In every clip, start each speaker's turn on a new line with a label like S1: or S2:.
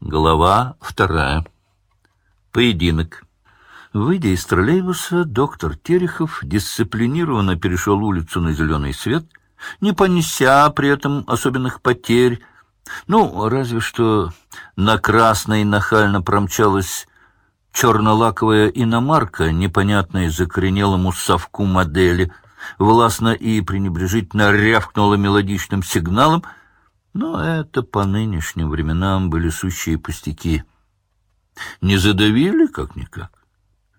S1: Глава вторая. Поединок. Выйдя из троллейбуса, доктор Терехов дисциплинированно перешел улицу на зеленый свет, не понеся при этом особенных потерь. Ну, разве что на красной нахально промчалась чернолаковая иномарка, непонятная закоренелому совку модели, властно и пренебрежительно рявкнула мелодичным сигналом — но это по нынешним временам были сущие пустяки. Не задавили как-никак.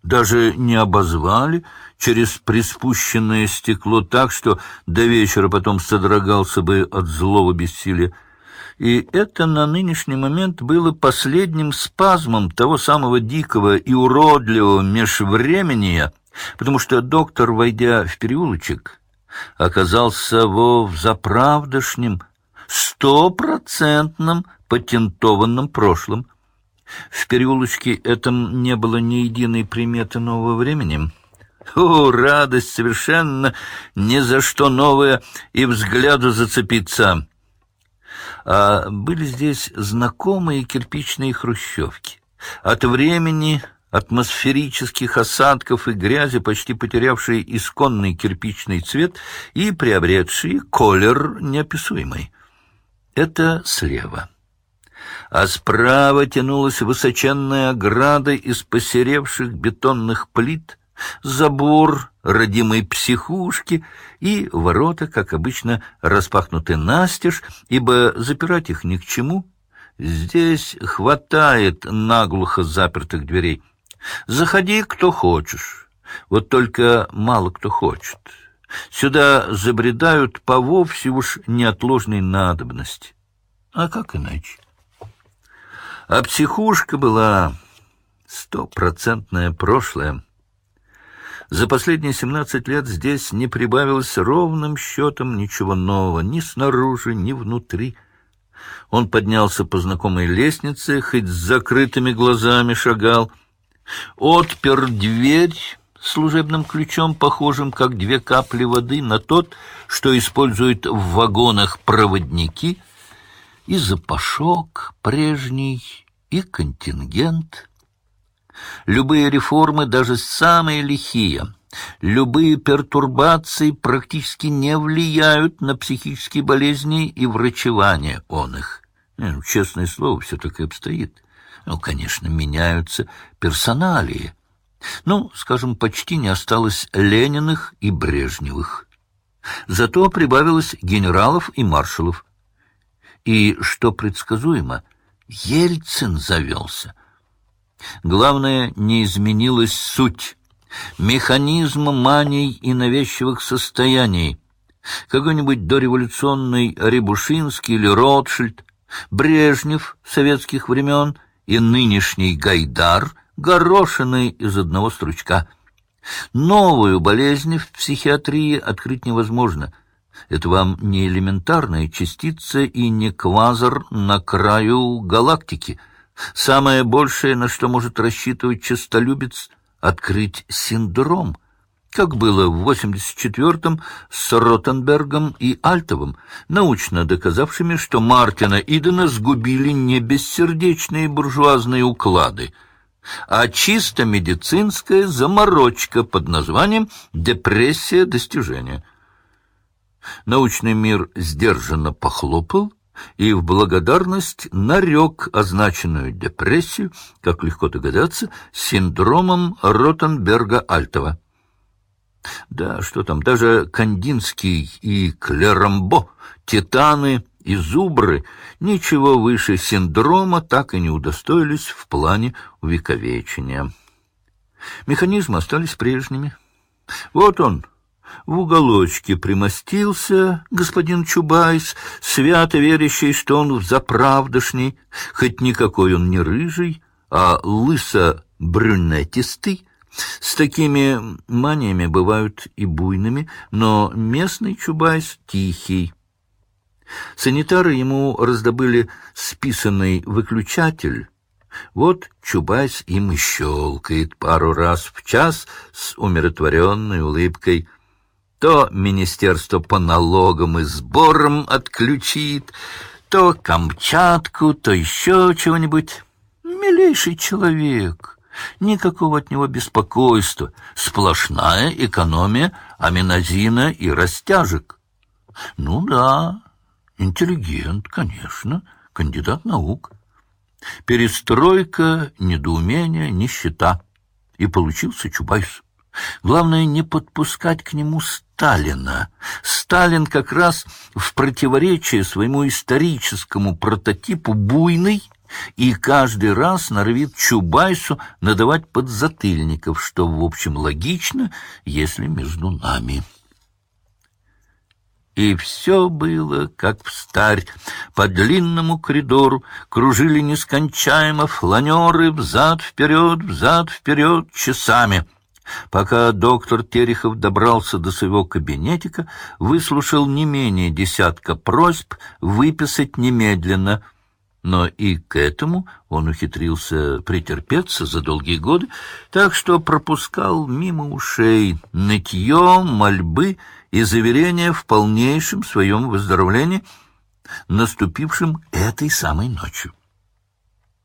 S1: Даже не обозвали через приспущенное стекло так, что до вечера потом содрогался бы от злого бессилия. И это на нынешний момент было последним спазмом того самого дикого и уродливого межвремения, потому что доктор, войдя в переулочек, оказался во взаправдошнем стопроцентном патентованном прошлом. В переулочке этом не было ни единой приметы нового времени. О, радость совершенно ни за что новое и взгляду зацепиться. А были здесь знакомые кирпичные хрущевки. От времени атмосферических осадков и грязи, почти потерявшие исконный кирпичный цвет и приобретшие колер неописуемый. Это слева. А справа тянулась высоченная ограда из посеревших бетонных плит, забор родимой психушки и ворота, как обычно, распахнуты настежь, ибо запирать их ни к чему. Здесь хватает наглухо запертых дверей. Заходи, кто хочешь. Вот только мало кто хочет. Сюда забредают по вовсе уж неотложной надобности. А как иначе? А психушка была стопроцентное прошлое. За последние семнадцать лет здесь не прибавилось ровным счетом ничего нового, ни снаружи, ни внутри. Он поднялся по знакомой лестнице, хоть с закрытыми глазами шагал, отпер дверь служебным ключом, похожим как две капли воды на тот, что используют в вагонах проводники, и запашок прежний, и контингент. Любые реформы, даже самые лихие, любые пертурбации практически не влияют на психические болезни и врачевание он их. Ну, честное слово, все так и обстоит. Ну, конечно, меняются персоналии, ну, скажем, почти не осталось Лениных и Брежневых. Зато прибавилось генералов и маршалов. И, что предсказуемо, Ельцин завелся. Главное, не изменилась суть, механизм маний и навязчивых состояний. Какой-нибудь дореволюционный Рябушинский или Ротшильд, Брежнев советских времен и нынешний Гайдар горошины из одного стручка. Новую болезнь в психиатрии открыть невозможно. Это вам не элементарная частица и не квазар на краю галактики. Самое большее, на что может рассчитывать честолюбец, открыть синдром, как было в 84-м с Ротенбергом и Альтовым, научно доказавшими, что Мартина Идена сгубили не бессердечные буржуазные уклады — а чисто медицинская заморочка под названием «депрессия достижения». Научный мир сдержанно похлопал и в благодарность нарек означенную депрессию, как легко догадаться, синдромом Ротенберга-Альтова. Да, что там, даже Кандинский и Клерамбо, титаны и зубры ничего выше синдрома так и не удостоились в плане увековечения. Механизмы остались прежними. Вот он, в уголочке примостился господин Чубайс, свято верящий, что он заправдошний, хоть никакой он не рыжий, а лысо-брюнетистый. С такими маниями бывают и буйными, но местный Чубайс тихий, Санитары ему раздобыли списанный выключатель. Вот Чубайс им щелкает пару раз в час с умиротворенной улыбкой. То министерство по налогам и сборам отключит, То Камчатку, то еще чего-нибудь. Милейший человек. Никакого от него беспокойства. Сплошная экономия аминозина и растяжек. Ну да, интеллигент, конечно, кандидат наук. Перестройка, недоумение, нищета. И получился Чубайс. Главное, не подпускать к нему Сталина. Сталин как раз в противоречие своему историческому прототипу буйный и каждый раз норовит Чубайсу надавать подзатыльников, что, в общем, логично, если между нами. И все было, как в старь. По длинному коридору кружили нескончаемо фланеры взад-вперед, взад-вперед часами. Пока доктор Терехов добрался до своего кабинетика, выслушал не менее десятка просьб выписать немедленно — но и к этому он ухитрился претерпеться за долгие годы, так что пропускал мимо ушей нытье, мольбы и заверения в полнейшем своем выздоровлении, наступившем этой самой ночью.